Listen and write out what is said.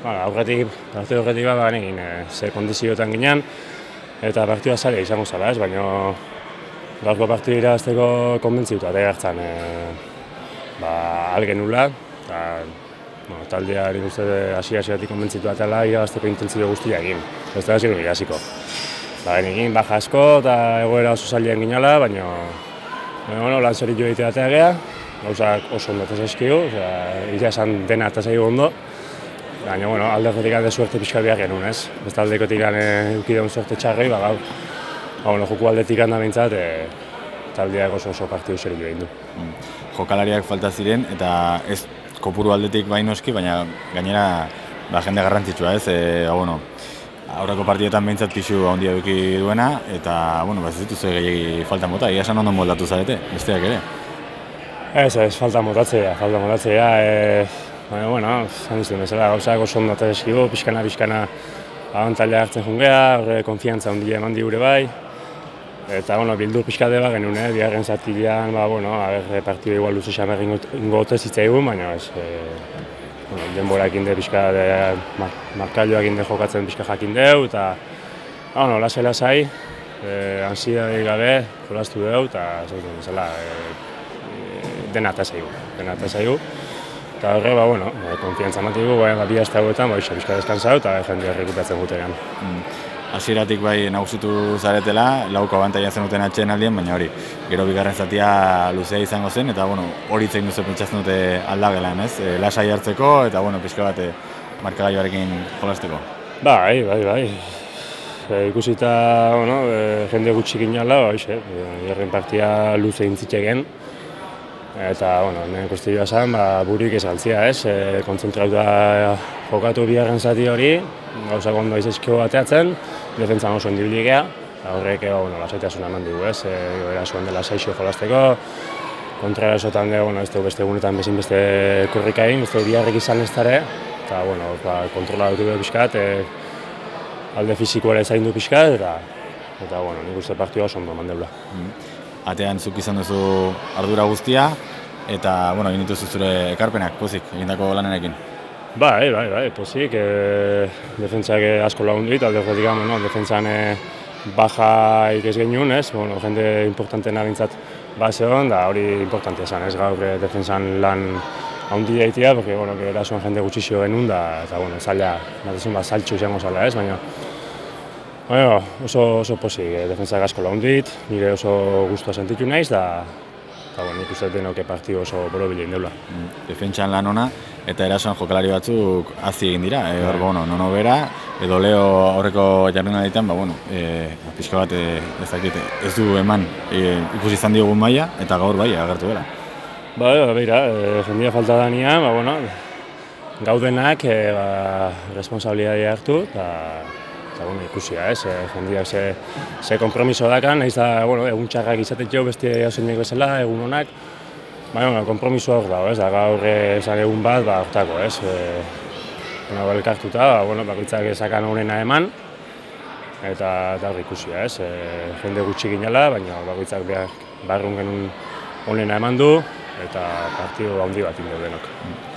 Ba, aurretik, partidu aurretik ba, egin e, ze kondizioetan ginen, eta partidua zaila izango zala, ez, baina gaurko partidu irabazteko konbentzituta eta gertzen e, ba, algen nula, eta bueno, taldea nik uste hasi-hasiatik konbentzitu atela irabazteko intentzio guztia egin, ez da hasi irasiko. Ba, egin baja asko eta egoera oso zailean ginala, baina bueno, lan joa egitea geha, gauzak oso ondo eta zaizkigu, ira esan dena eta zaigu ondo, Baina, bueno, alde horretik alde suerte pixka behar genuen, ez? Beste aldeko tikan eukideun suerte txarrei, ba, gau, ba, bueno, joku aldetik handa bintzat, e, taldeak oso oso partidu zer du. Mm. Jokalariak falta ziren, eta ez kopuru aldetik bain noski, baina gainera ba, jende garrantzitsua, ez? E, ba, bueno, aurreko partietan behintzat pixu handia duki duena, eta, bueno, ba, ez dituzu gehiagi falta mota, ia esan ondo moldatu zarete, besteak ere? Ez, ez, falta motatzea, falta motatzea, e, Baina, bueno, zan izan bezala, gauzak oso ondo eta eskibo, pixkana, pixkana abantaila hartzen jungea, horre konfiantza ondia eman digure bai. Eta, bueno, bildur pixkade bat genuen, eh? biharren zatilean, ba, bueno, haber, partidu igual luze xamer ingo ote zitzaigun, baina ez, e, bueno, denbora ekin de pixka, de, mar, markailua ekin de jokatzen pixka jakin deu, eta, ba, bueno, lasai, lasai, e, ansia gabe, jolastu deu, eta, zaitu, bezala, e, dena eta zaigu, dena eta zaigu. Eta horre, ba, bueno, e, konfiantza matigu, bai, ba, bi aste hauetan, ba, iso, bizka deskantzau, eta jende errekupatzen gutean. Mm. Hasieratik bai nagusitu zaretela, lauko abantaia zen duten atxeen aldien, baina hori, gero bigarren zatia luzea izango zen, eta bueno, hori zein duzu pentsatzen dute aldagelan, ez? E, lasai hartzeko, eta bueno, pixka bat markagailuarekin jolasteko. Bai, bai, bai. E, ikusita, bueno, e, jende gutxik inala, bai, e, partia luze intzitxegen, Eta, bueno, nire kostioa zen, ba, burik ez galtzia, ez? E, konzentrauta jokatu biharren zati hori, gauza ondo izizkio bateatzen, defentzan oso indibilik ea, eta horrek, ba, bueno, lasaitasuna eman dugu, ez? E, era zuen dela saixo jolasteko, kontra erasotan dugu, bueno, ez dugu beste egunetan bezin beste kurrika egin, ez dugu biharrek izan ez dara, eta, bueno, ba, kontrola dut dugu pixkat, e, alde fizikoa zain du pixkat, eta, eta, bueno, nik uste partioa oso ondo mandeula. Mm atean zuk izan duzu ardura guztia, eta, bueno, egin dituzu zure ekarpenak, pozik, egindako lanenekin. Bai, bai, bai, pozik, e, defentsak asko lagundu ditu, alde horretik no, defentsan e, baja ikez genuen, ez, bueno, jende importante nabintzat base hon, da hori importante esan, ez, gaur defentsan lan handi daitea, porque, bueno, que erasuan jende gutxixio genuen, da, eta, bueno, zaila, bat bat, saltxu izango zala, ez, baina, Bueno, oso, oso posi, eh, defensa asko laundit, nire oso guztua sentitu naiz, da, eta bueno, nik uste denoke partidu oso borobile indeula. Mm, defentsan lan ona, eta erasoan jokalari batzuk hazi egin dira, e, hor, bueno, nono bera, edo leo aurreko jarrena ditan, ba, bueno, e, pixka bat e, ez, dakit, ez du eman e, ikusi izan diogun maila, eta gaur bai, agertu bera. Ba, ba, beira, e, jendia falta da ba, bueno, gaudenak, e, ba, responsabilidadea hartu, eta eta bueno, ikusia, ez, e, jendia ze, ze kompromiso dakan, nahiz da, bueno, egun txarrak izatet jo, beste hausen bezala, egun honak, baina, bueno, kompromiso hor dago, ez, da, gaur esan egun bat, ba, hortako, ez, e, bueno, elkartuta, ba, bueno, bakitzak esakan honena eman, eta da ikusia, ez, e, jende gutxi ginela, baina bakitzak behar barrun genuen honena eman du, eta partidu handi bat ingo denok.